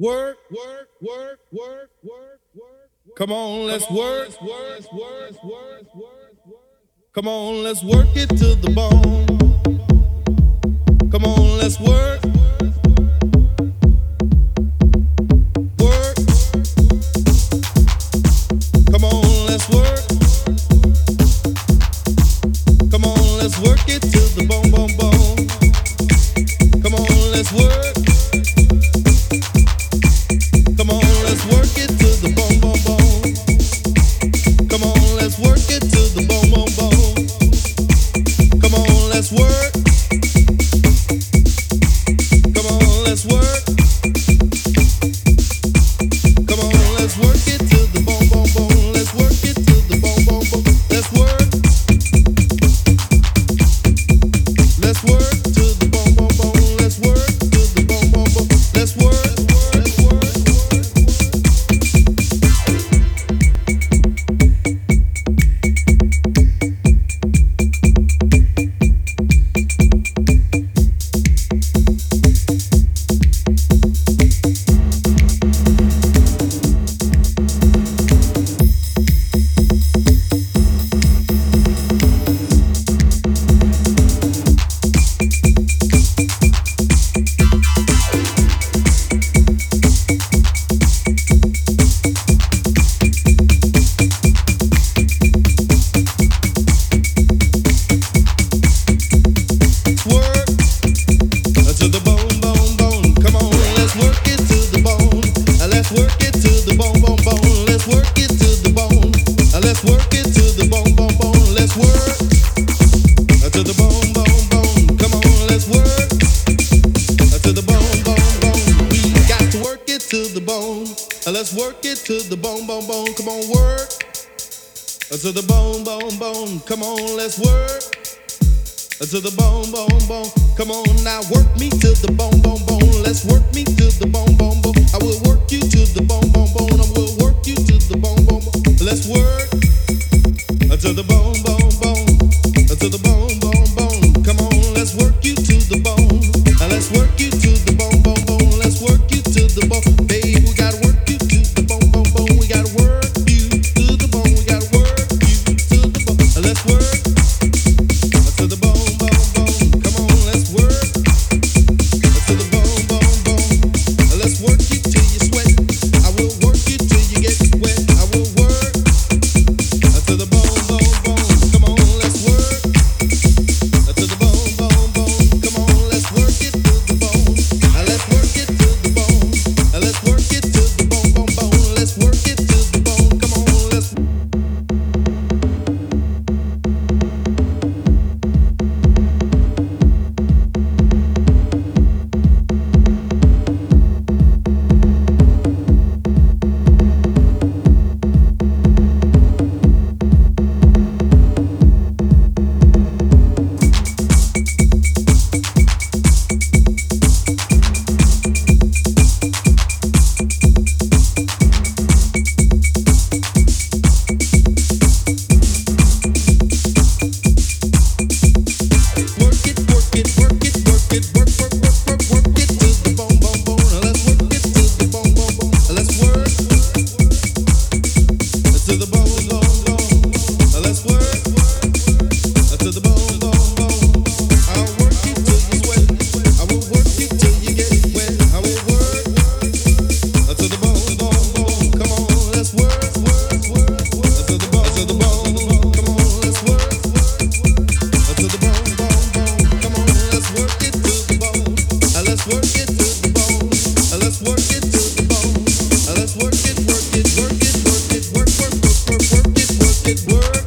Work, work, work, work, work, work. Come on, let's work, work, work, work, work. Come on, let's work it to the bone. Come on, let's work. work it to the bone, bone, bone. Come on, work to the bone, bone, bone. Come on, let's work to the bone, bone, bone. Come on, now work me to the bone, bone, bone. Let's work me to the bone, bone, bone. I will work you to the bone, bone, bone. I will work you to the bone, bone, bone. Let's work to the bone, bone, bone. To the bone. it works.